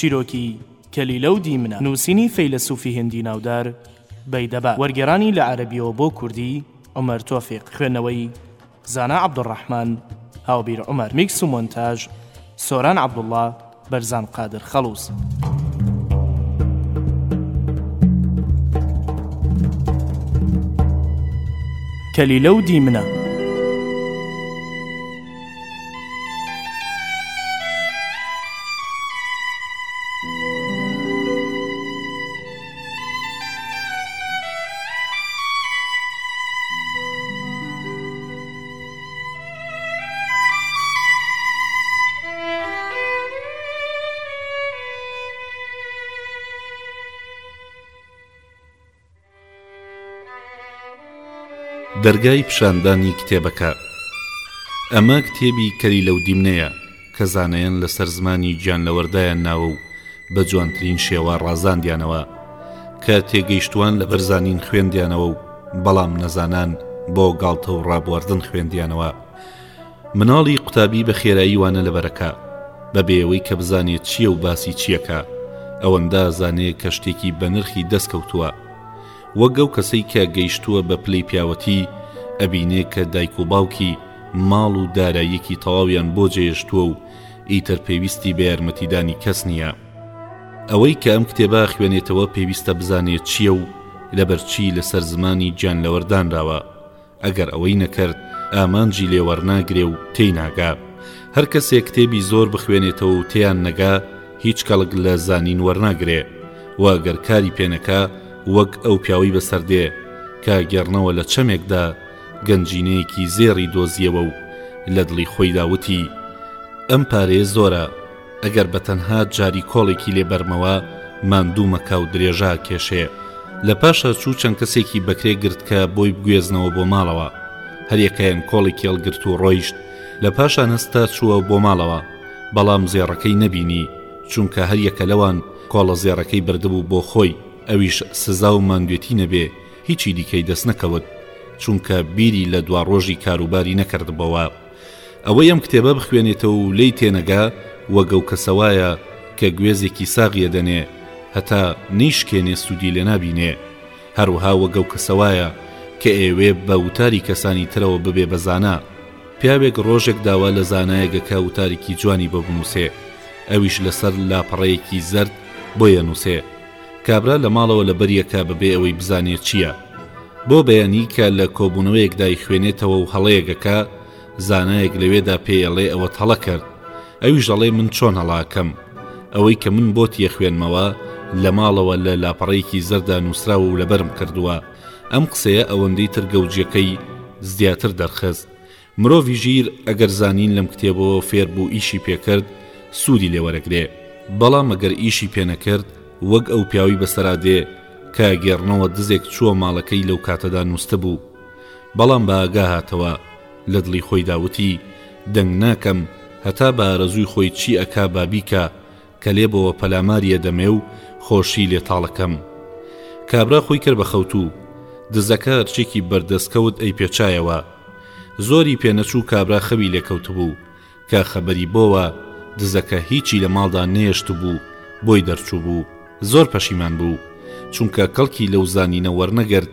چیرۆکی کەلیلە و دیمنە نووسینی فەیلەسوفی هندی ناودار بەیدەبا وەرگێرانی لە عەربیەوە بۆ کوردی عمر تۆفیق خوێندنەوەی زانا عبدالرحمن هاوبیر عمر میکس و مۆنتاژ سۆران عبدالله بەرزان قادر خەڵوز. کلیلە و دیمنە. دەرگای پیشاندانی کتێبەکە ئەمە کتێبی کەری لەو دیمنەیە کە زانایان لەسەر زمانی گیانلەوەردایان ناوە و بە جوانترین شێوە ڕازاندیانەوە کە تێگەیشتوان لە بەرزانین خوێندیانەوە و بەڵام نەزانان بۆ گاڵتە و ڕابواردن خوێندیانەوە مناڵی قوتابی بە خێرایی وانە لەبەرەکە بە بێەوەی کە بزانێت چییە و باسی چیەکە ئەوەندە زانێ کە شتێکی بەنرخی دەستکەوتووە وەک ئەو کەسەی کە گەیشتووە بە پلەی پیاوەتی، ئەبینێ کە دایک و باوکی ماڵ و داراییەکی تەواویان بۆ جێێشتووە و ئیتر پێویستی بە یارمەتیدانی کەس نییە. ئەوەی کە ئەم کتێبە خوێنێتەوە پێویستە بزانێ چییە و لەبەرچی لەسەر زمانی گیانلەوەر دانراوە. ئەگەر ئەوەی نەکرد ئامانجی لێ وەرناگرێ و تێی ناگا. هەر کەسێ کتێبی زۆر بخوێنێتەوە و تێیان نەگا هیچ کەڵک لە زانین وەرناگرێ و گەر کاری پێ نەکا وەک ئەو پیاوەی بەسەر دێ کە گێڕنەوە لە چەمێکدا گەنجینەیەکی زێڕی دۆزیەوە و لە دڵی خۆیدا وتی ئەم پارەیە زۆرە ئەگەر بە تەنها جاری کۆڵێکی لێ بەرمەوە ماندوو مەکە و درێژا کێشێ. لە پاشا چوو چەند کەسێکی بەکرێ گرت کە بۆی بگوێزنەوە بۆ ماڵەوە. هەریەکەیان کۆڵێکی هەڵگرت و ڕۆیشت، لە پاشان هەستا چووە بۆ ماڵەوە، بەڵام زێڕەکەی نەبینی، چونکە هەریەکە لەوان کۆڵە زێڕەکەی بردبوو بۆ خۆی، ئەویش سزا و ماندوێتی نەبێ هیچی دیکەی دەست نەکەوت، چونکە بیری لە دواڕۆژی کاروباری نەکردبۆوە. ئەوەی ئەم کتێبە بخوێنێتەوە و لێی تێنەگا وەک ئەو کەسە وایە کە گوێزێکی ساغیە دەنێ هەتا نەیشکێنێ سوودی لێ نابینێ هەروەها وەک ئەو کەسە وایە کە ئەیەوێ بە وتاری کەسانی ترەوە ببێ بە زانا پیاوێک ڕۆژێک داوا لە زانایەگەکا وتارێکی جوانی بۆ بنووسێ ئەویش لەسەر لاپەڕەیەکی زەرد بۆیەنووسێ کابرا لە ماڵەوە لە بەریەکا بەبێ ئەوەی بزانێ چییە. بۆ بەیانی کە لە کۆبوونەوەیەکدا ئیخوێنێتەوە و هەڵەیەک ئەکا، زانایەک لەوێدا پێی ئەڵێ ئەوەت هەڵە کەرد. ئەویش ئەڵێ من چۆن هەڵە ئەکەم؟ ئەوەی کە من بۆت یەخوێنمەوە، لە ماڵەوە لە لاپەڕەیەکی زەردا نووسراوە و لەبەرم کردووە. ئەم قسەیە ئەوەندەی تر گەوجییەکەی زیاتر دەرخست. مرۆڤی ژیر ئەگەر زانین لەم کتێبەوە فێر بوو ئیشی پێ کرد سوودی لێ وەرەگرێ بەڵام ئەگەر ئیشی پێ نەکرد وەک ئەو پیاوی بەسەرا دێ کە گێڕنەوە دزێک چووە ماڵەکەی لەو کاتەدا نووستبوو بەڵام بە ئاگا هاتەوە لە دڵی خۆیدا وتی دەنگ ناکەم هەتا بە ئارەزووی خۆی چی ئەکا با بیکا کە لێ بۆوە پەلاماری ئەدەمێ و خۆشی لێ تاڵەکەم. کابرا خۆی کرد بە خەوتوو. دزەکە هەرچێکی بەر دەست کەوت ئەیپێچایەوە. زۆری پێ نەچوو کابرا خەوی لێ کەوتبوو. کە خەبەری بۆوە، دزەکە هیچی لە ماڵدا نەیەشتبوو، بۆی دەرچووبوو. زۆر پەشیمان بوو. چونکە کەڵکی لەو زانینە وەرنەگرت،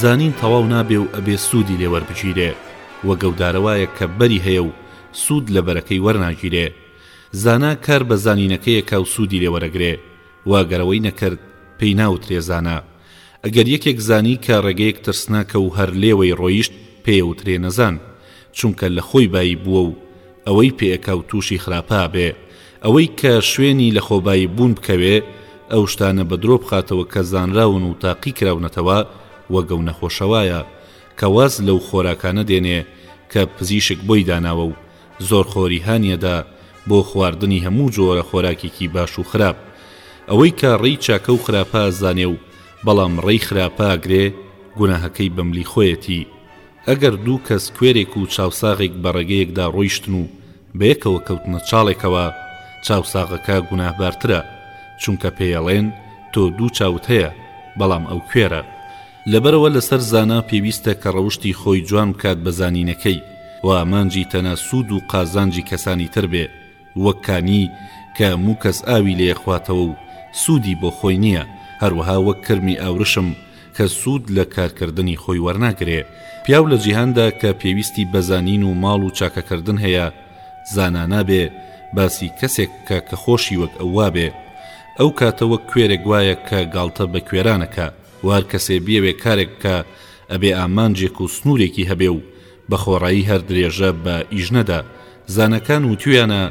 زانین تەواو نابێ و ئەبێ سوودی لێ وەربگیرێ و گەودارەوایەک کە بەری هەیە و سوود لە بەرەکەی وەرناگیرێ زانا کار بە زانینەکەیە کا و سوودی لێ وەرەگرێ و ئەگەر ئەوەی نەکرد پێی ناوترێ زانا ئەگەر یەکێک زانی کە ڕێگەیەک ترسناکە و هەر لێوەی ڕۆیشت پێی ئەوترێ نەزان چونکە لە خۆی بایی بووە و ئەوەی پێ ئەکا و تووشی خراپە ئەبێ ئەوەی کە شوێنی لە خۆبایی بوون بکەوێ ئەو شتانە بە درۆ بخاتەوە کە زانراون و تاقی کراونەتەوە و گەو نەخۆشە وایە کە واز لەو خۆراکانە دێنێ کە پزیشک بۆی داناوە و زۆر خۆری هانیەدا بۆ خواردنی هەموو جۆرە خۆراکێکی باش و خراپ ئەوەی کە ڕێی چاکە و خراپە ئەزانێ و بەڵام ڕێی خراپە ئەگرێ گوناهەکەی بە ملی خۆیەتی ئەگەر دوو کەس کوێرێک و چاوساغێک بە ڕێگەیەکدا ڕۆیشتن و بەیەکەوە کەوتنە چاڵێکەوە چاوساغەکە گوناهبارترە چونکە پێیەڵێن تۆ دوو چاوت هەیە بەڵام ئەو کوێرە لەبەرەوە لەسەر زانا پێویستە کە ڕەوشتی خۆی جوان بکات بە زانینەکەی و ئامانجی تەنە سوود و قازانجی کەسانی تر بێ وەک کانی کە هەموو کەس ئاوی لێیەخواتەوە و سوودی بۆ خۆی نییە هەروەها وەک کرمی ئاورشم کە سوود لە کارکردنی خۆی وەرناگرێ. پیاو لە جیهاندا کە پێویستی بە زانین و ماڵ و چاکەکردن هەیە، زانا نابێ، باسی کەسێک بکە کە خۆشی وەک ئەو وابێ. ئەو کاتە وەک کوێرێک وایە کە گاڵتە بە کوێرانەکا. وەهەر کەسێ بیەوێ کارێک بکا، ئەبێ ئامانجێک و سنوورێکی هەبێ و بە خۆڕایی هەر درێژە بە ئیش نەدا، زانەکان وتویانە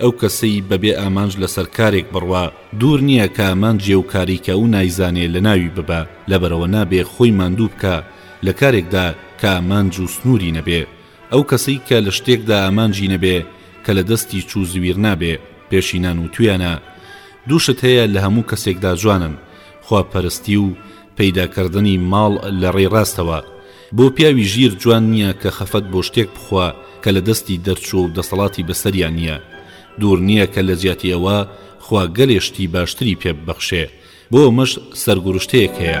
ئەو کەسەی بە بێ ئامانج لە سەر کارێک بڕوا دوور نیە کە ئامانج یەو کاری کە ئەو نایزانێ لە ناوی ببا لەبەرئەوە نابێ خۆی ماندوو بکا لە کارێکدا کە ئامانج و سنووری نەبێ ئەو کەسەی کە لە شتێکدا ئامانجی نەبێ کە لە دەستی چوو زویر نابێ پێشینان وتویانە دوو شت هەیە لە هەموو کەسێکدا جوانن خوا پەرستی و پەیدا کردنی ماڵ لە ڕێی ڕاستەوە بۆ پیاوی ژیر جوان نیە کە خەفەت بۆ شتێک بخوا کە لە دەستی دەرچووە و دەسەڵاتی بەسەریا نیە دوور نیە کە لە جیاتی ئەوە خوا گەلێ شتی باشتری پێ ببەخشێ بۆ ئەمەش سەرگورشتەیەک هەیە.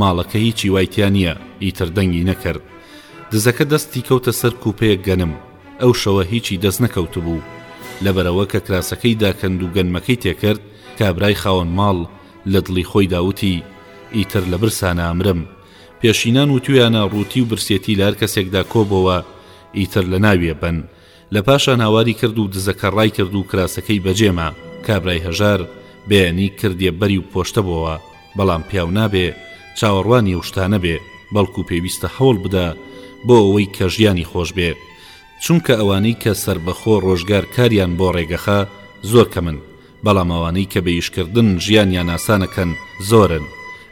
ماڵەکە هیچی وای تیا نییە ئیتر دەنگی نەکرد دزەکە دەستی کەوتە سەر کوپەیەک گەنم ئەو شەوە هیچی دەست نەکەوتبوو لەبەرەوە کە کراسەکەی داکەند و گەنمەکەی تێکرد کابرای خاوەن ماڵ لە دڵی خۆیدا وتی ئیتر لە برسا نامرم پێشینان وتویانە ڕووتی و برسێتی لە هەر کەسێکدا کۆبۆوە ئیتر لە ناویێ بەن لە پاشان هاواری کرد و دزەکە ڕای کرد و کراسەکەی بەجێ ما، کابرای هەژار بەیانی کردیە بەری و پۆشتە بۆوە، بەڵام پیاو نابێ چاوەڕوانی ئەو شتانە بێ، بەڵکو پێویستە هەوڵ بدا بۆ ئەوەی کە ژیانی خۆش بێ، چونکە ئەوانەی کە سەربەخۆ ڕۆژگار کاریان بۆ ڕێگەخا زۆر کەمن، بەڵام ئەوانەی کە بێ ئیش کردن ژیانیان ئاسان ئەکەن زۆرن،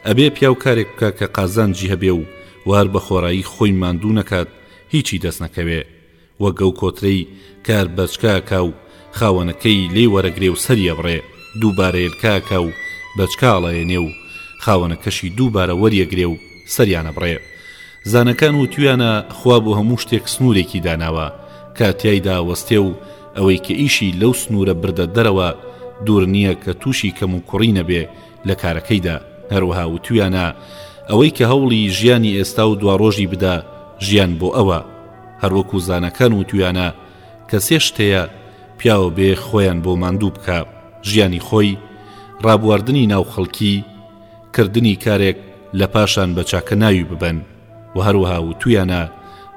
ئەبێ پیاو کارێک بکا کە قازانجی هەبێ و وار بە خۆرایی خۆی ماندوو نەکات هیچی دەست نەکەوێ، وەک ئەو کۆترەی کار بەچکا ئەکا و خاوەنەکەی لێی وەرەگرێ و سەری ئەبڕێ دووبارە یەلکە ئەکا و بەچکا ئەڵەیەنێ و خاوەنەکەشی دووبارە وەریەگرێ و سەریان ئەبڕێ زانەکان وتویانە خوا بۆ هەموو شتێک سنوورێکی داناوە کە تیایدا ئەوەستێ و ئەوەی کە ئیشی لەو سنوورە بردە دەرەوە دوور نییە کە تووشی کەموکوڕی نەبێ لە کارەکەیدا هەروەها وتویانە ئەوەی کە هەوڵی ژیانی ئێستا و دواڕۆژی بدا ژیان بۆ ئەوە هەروەکو زانەکان وتویانە کە سێ شت هەیە پیاوە بێ خۆیان بۆ ماندوو بکە ژیانی خۆی ڕابواردنی ناو خەڵکی کردنی کارێک لە پاشان بە چاکە ناوی ببەن و هەروەها وتویانە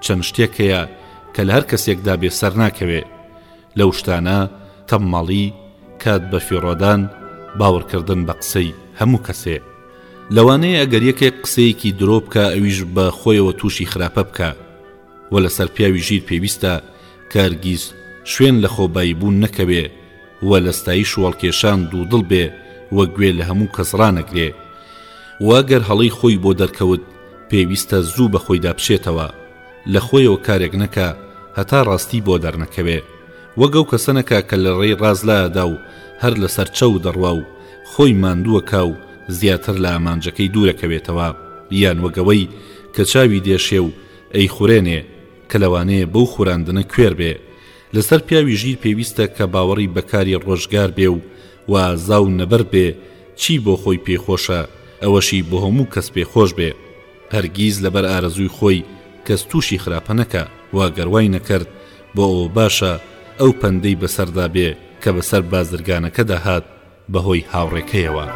چەند شتێک هەیە کە لە هەر کەسێکدا بێ سەر ناکەوێ لەو شتانە تەممەڵی کات بە فیڕۆدان باوەڕکردن بە قسەی هەموو کەسێ لەوانەیە ئەگەر یەکێک قسەیەکی درۆ بکە ئەویش بە خۆیەوە تووشی خراپە بکە و لەسەر پیاوی ژیر پێویستە کارگیز شوێن لە خۆبایی بوون نەکەوێ و لە ستایی شوواڵکێشان دوودڵ بێ و گوێ لە هەموو کەس ڕانەگرێ واگەر هەڵەی خۆی بۆ دەرکەوت پێویستە زوو بە خۆیدا بچێتەوە لە خۆیەوە کارێک نەکا هەتا ڕاستی بۆ دەرنەکەوێ، وەک ئەو کەسە نەکا کە لە ڕێی ڕاست لا ئەدا و هەر لە سەر چەو دەڕوا و خۆی ماندوو ئەکا و زیاتر لە ئامانجەکەی دوور ئەکەوێتەوە، یان وەک ئەوەی کە چاوی دێشێ و ئەیخورێنێ، کە لەوانەیە بەو خوراندنە کوێر بێ. لە سەر پیاوی ژیر پێویستە کە باوەڕی بە کاری ڕۆژگار بێ و وە ئازا و نەبەرد بێ، چی بۆ خۆی پێی خۆشە ئەوەشی بۆ هەموو کەس پێ خۆش بێ. هەرگیز لەبەر ئارەزووی خۆی کەس تووشی خراپە نەکا و گەر وای نەکرد بۆ ئەوە باشە ئەو پەندەی بەسەردا بێ کە بەسەر بازرگانەکەدا هات بەهۆی هاوڕێکەیەوە.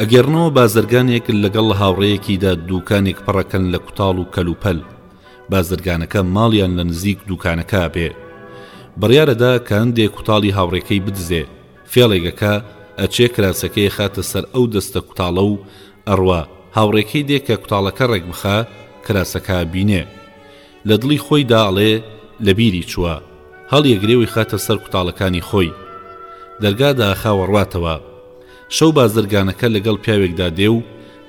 ئەگێڕنەوە بازرگانێک لەگەڵ هاوڕێیەکیدا دووکانێک پڕەکەن لە کوتاڵ و کەلوپەل، بازرگانەکە ماڵیان لە نزیک دووکانەکە بێ بڕیارەدا کە هەندێک کوتاڵی هاوڕێکەی بدزێ فێڵێگەکە ئەچێ کراسەکەی خاتە سەر ئەو دەستە کوتاڵە و ئەڕوا هاوڕێکەی دێ کە کوتاڵەکە ڕێک بخە کراسەکە بینێ لە دڵی خۆی داڵێ لە بیری چووە هەڵیەگرێەوەی خاتە سەر کوتاڵەکانی خۆی دەرگادا خاوەڕاتەوە شەو بازرگانەکە لەگەڵ پیاوێکدا دێ و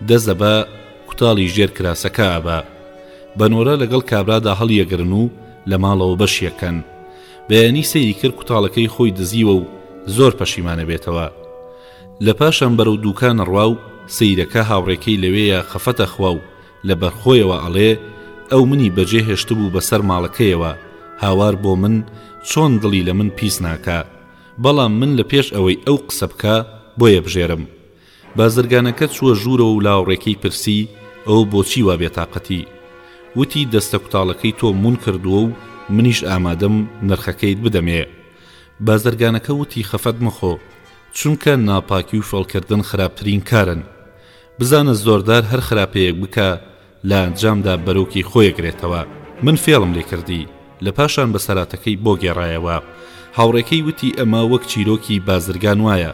دەست دەبا کوتاڵی ژێر کراسەکە ئەبا. بە نۆرە لەگەڵ کابرادا هەڵیەگرن و لە ماڵەوە بەشیەکەن. بەیانی سەیری کرد کوتاڵەکەی خۆی دزیوە و زۆر پەشیمان ئەبێتەوە. لە پاشان بەرەو دووکان ئەڕوا و سەیرەکا هاوڕێکەی لەوێیا خەفەت ئەخوا و لە بەرخۆیەوە ئەڵێ، ئەو منی بەجێ هێشتبوو بە سەر ماڵەکەیەوە، هاوار بۆ من چۆن دڵی لە من پیس ناکا. بەڵام من لە پێش ئەوەی ئەو قسە بکا بۆی ئەبژێرم. بازرگانەکە چووە ژوورەوە و لاوڕێکەی پرسی، ئەو بۆچی وا بێتاقەتی؟ وتی، دەستە کوتاڵەکەی تۆم وون کردووە و منیش ئامادەم نرخەکەیت بدەمێ. بازرگانەکە وتی، خەفەت مەخۆ، چونکە ناپاکی و فێڵکردن خراپترین کارن. بزانە زۆردار هەر خراپەیەک بکا، لە ئەنجامدا بەرۆکی خۆی ئەگرێتەوە. من فێڵم لێ کردی. لە پاشان بەسەراتەکەی بۆ گێڕایەوە. هاوڕێکەی وتی، ئەمە وەک چیرۆکی بازرگان وایە.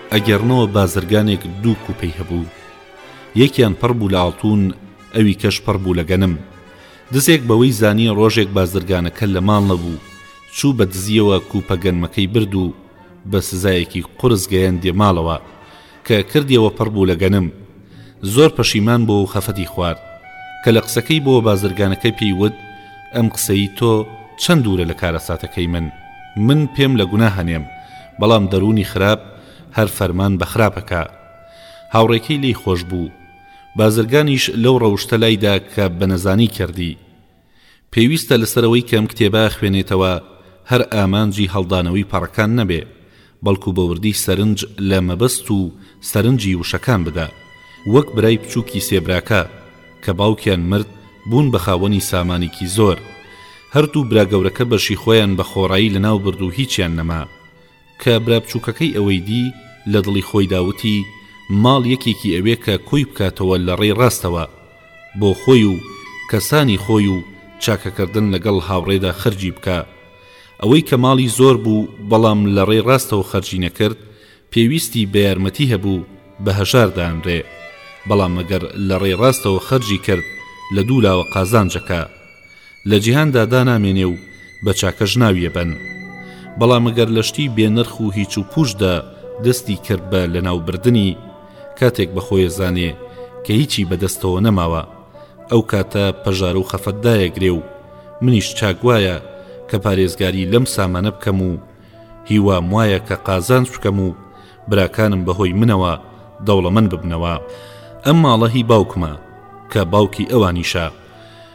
ئەگێڕنەوە بازرگانێک دوو کوپەی هەبوو یەکیان پڕ بوو لە ئاڵتوون ئەوی کەش پڕ بوو لە گەنم دزێک بەوەی زانی ڕۆژێک بازرگانەکە لە ماڵ نەبوو چوو بە دزیەوە کوپە گەنمەکەی برد و بە سزایەکی قورس گەیاندیە ماڵەوە کە کردیەوە پڕ بوو لە گەنم زۆر پەشیمان بوو و خەفەتی خوارد کە لە قسەکەی بۆوە بازرگانەکە پێی وت ئەم قسەی تۆ چەند دوورە لە کارەساتەکەی من من پێم لە گوناهە نێم بەڵام دەروونی خراپ هەر فەرمان بە خراپەکا هاوڕێکەی لێی خۆش بوو بازرگانیش لەو ڕەوشتە لای دا کە بە نەزانی کردی پێویستە لەسەرەوەی کەم کتێبە خوێنێتەوە هەر ئامانجی هەڵدانەوەی پەڕەکان نەبێ بەڵکو بەوردی سەرنج لە مەبەست و سەرنجی وشەکان بدە وەک برای بچوکی سێ براکە کە باوکیان مرد بوون بە خاوەنی سامانیکی زۆر هەردوو برا گەورەکە بەشی خۆیان بە خۆڕایی لەناو برد و هیچیان نەما کە برا بچووکەکەی ئەوەی دی، لە دڵی خۆیدا وتی، ماڵ یەکێکی ئەوێ کە کۆی بکاتەوە لە ڕێی ڕاستەوە، بۆ خۆی و کەسانی خۆی و چاکەکردن لەگەڵ هاوڕێدا خەرجی بکا. ئەوەی کە ماڵی زۆر بوو، بەڵام لە ڕێی ڕاستەوە خەرجی نەکرد، پێویستی بە یارمەتی هەبوو، بە هەژار دانرێ. بەڵام ئەگەر لە ڕێی ڕاستەوە خەرجی کرد، لە دوو لاوە قازانجەکە. لە جیهاندا دانامێنێ و بە چاکەش ناویە بەن بەڵام گەر لە شتی بێ نرخ و هیچ و پووچدا دەستی کرد بە لەناو بردنی کاتێک بە خۆی ئەزانێ کە هیچی بە دەستەوە نەماوە ئەو کاتە پەژارە و خەفەت دایەگرێ و منیش چاک وایە کە پارێزگاری لەم سامانە بکەم و هیوام وایە کە قازانج بکەم و براکانم بە هۆی منەوە دەوڵەمەن ببنەوە ئەم ماڵە هی باوکمە کە باوکی ئەوانیشە.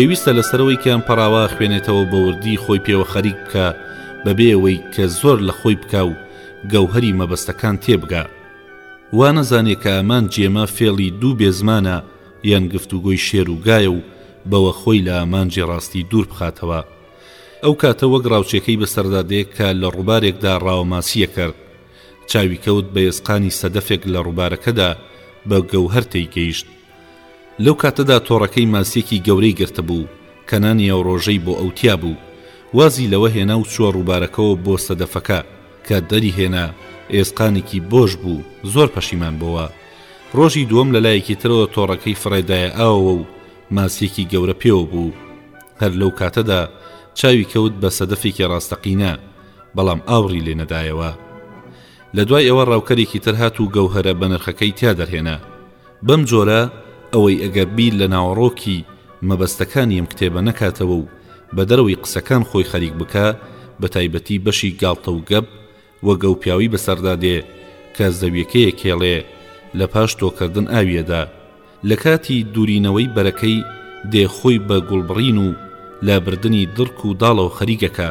پێویستە لە سەرەوەی کەم پەراوە خوێنێتەوە بەوردی خۆی پێوە خەریک بکە بەبێ ئەوەی کە زۆر لە خۆی بکە و گەوهری مەبەستەکان تێبگا وا نەزانێت کە ئەمان جێمە فێڵی دوو بێزمانە یان گفتوگۆی شێر و گایە و بەوە خۆی لە ئامانجی ڕاستی دوور بخاتەوە ئەو کاتە وەک ڕاوچێکەی بەسەردا دێ کە لە ڕوبارێکدا ڕاوەماسییە کەر چاوی کەوت بە ئێسقانی سەدەفێک لە ڕوبارەکەدا بە گەوهەر تێی گەیشت لەو کاتەدا تۆڕەکەی ماسیەکی گەورەی گرتبوو کەنانی ئەو ڕۆژەی بۆ ئەو تیا بوو وازی لەوە هێنا و چووە ڕوبارەکەوە بۆ سەدەفەکە کە دەری هێنا ئێسقانێکی بۆش بوو زۆر پەشیمان بۆوە ڕۆژی دووەم لە لایەکی ترەوە تۆڕەکەی فڕێدایە ئاوەوە و ماسیەکی گەورە پێوە بوو هەر لەو کاتەدا چاوی کەوت بە سەدەفێکی ڕاستەقینە بەڵام ئاوڕی لێ نەدایەوە لە دوای ئەوە ڕاوکەرێکی تر هات و گەوهەرە بەنرخەکەی تیا دەرهێنا بەم جۆرە ئەوەی ئەگەر بیر لە ناوەڕۆکی مەبەستەکانی ئەم کتێبە نەکاتەوە و بە دەرەوەی قسەکان خۆی خەریک بکا بە تایبەتی بەشی گاڵتە و گەپ و گەوپیاوی بەسەردا دێ کە زەویەکەیە کێڵێ لە پاش تۆکردن ئاویەدا لە کاتی دورینەوەی بەرەکەی دێ خۆی بە گوڵبڕین و لابردنی دڕک و داڵەوە خەریکەکا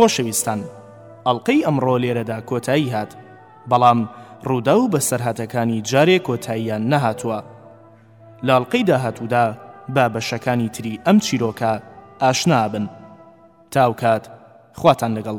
خۆشەویستان ئەڵلقەی ئەمڕۆ لێرەدا کۆتایی هات بەڵام ڕووداو بەسەرهاتەکانی جارێ کۆتاییان نەهاتووە لەڵقەی داهاتوودا با بەشەکانی تری ئەم چیرۆکە ئاشنابن تاوکات خواتان لەگەڵ.